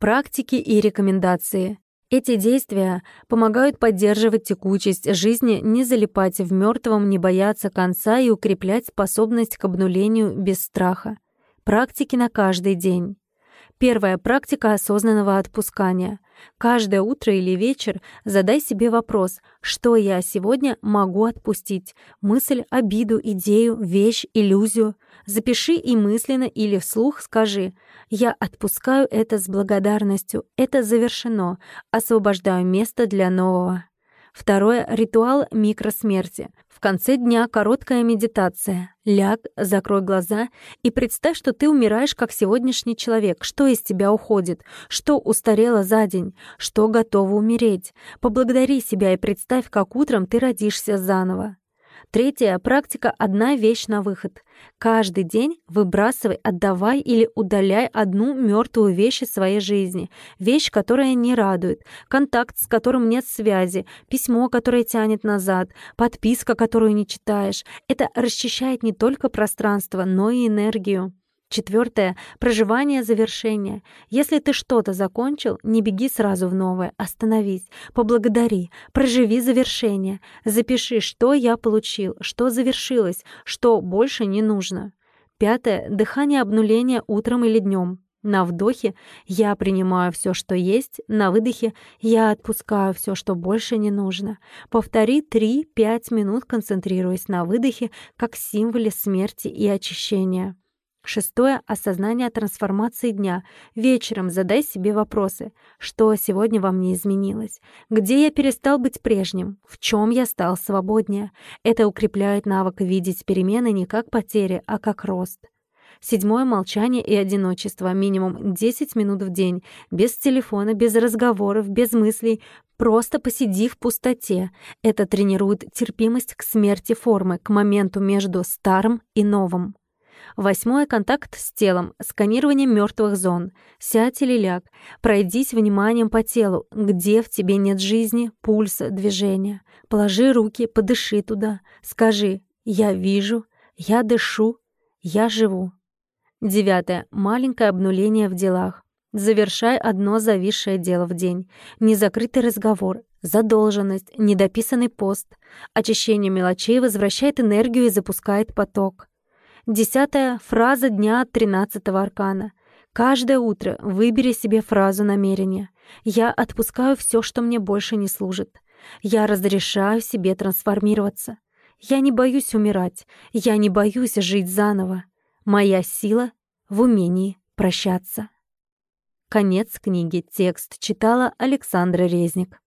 Практики и рекомендации. Эти действия помогают поддерживать текучесть жизни, не залипать в мертвом, не бояться конца и укреплять способность к обнулению без страха. Практики на каждый день. Первая практика осознанного отпускания. Каждое утро или вечер задай себе вопрос, что я сегодня могу отпустить. Мысль, обиду, идею, вещь, иллюзию. Запиши и мысленно или вслух скажи «Я отпускаю это с благодарностью, это завершено, освобождаю место для нового». Второе — ритуал микросмерти. В конце дня короткая медитация. Ляг, закрой глаза и представь, что ты умираешь как сегодняшний человек. Что из тебя уходит? Что устарело за день? Что готово умереть? Поблагодари себя и представь, как утром ты родишься заново. Третья практика — одна вещь на выход. Каждый день выбрасывай, отдавай или удаляй одну мертвую вещь из своей жизни. Вещь, которая не радует, контакт, с которым нет связи, письмо, которое тянет назад, подписка, которую не читаешь. Это расчищает не только пространство, но и энергию. Четвертое — проживание завершения. Если ты что-то закончил, не беги сразу в новое, остановись, поблагодари, проживи завершение, запиши, что я получил, что завершилось, что больше не нужно. Пятое — дыхание обнуления утром или днем. На вдохе я принимаю все, что есть, на выдохе я отпускаю все, что больше не нужно. Повтори 3-5 минут, концентрируясь на выдохе как символе смерти и очищения. Шестое — осознание трансформации дня. Вечером задай себе вопросы. Что сегодня во мне изменилось? Где я перестал быть прежним? В чем я стал свободнее? Это укрепляет навык видеть перемены не как потери, а как рост. Седьмое — молчание и одиночество. Минимум 10 минут в день. Без телефона, без разговоров, без мыслей. Просто посиди в пустоте. Это тренирует терпимость к смерти формы, к моменту между старым и новым. Восьмое — контакт с телом, сканирование мертвых зон. Сядь или ляг, пройдись вниманием по телу, где в тебе нет жизни, пульса, движения. Положи руки, подыши туда. Скажи «Я вижу», «Я дышу», «Я живу». Девятое. Маленькое обнуление в делах. Завершай одно зависшее дело в день. Незакрытый разговор, задолженность, недописанный пост. Очищение мелочей возвращает энергию и запускает поток. Десятая фраза дня от тринадцатого аркана. Каждое утро выбери себе фразу намерения. Я отпускаю все, что мне больше не служит. Я разрешаю себе трансформироваться. Я не боюсь умирать. Я не боюсь жить заново. Моя сила в умении прощаться. Конец книги. Текст читала Александра Резник.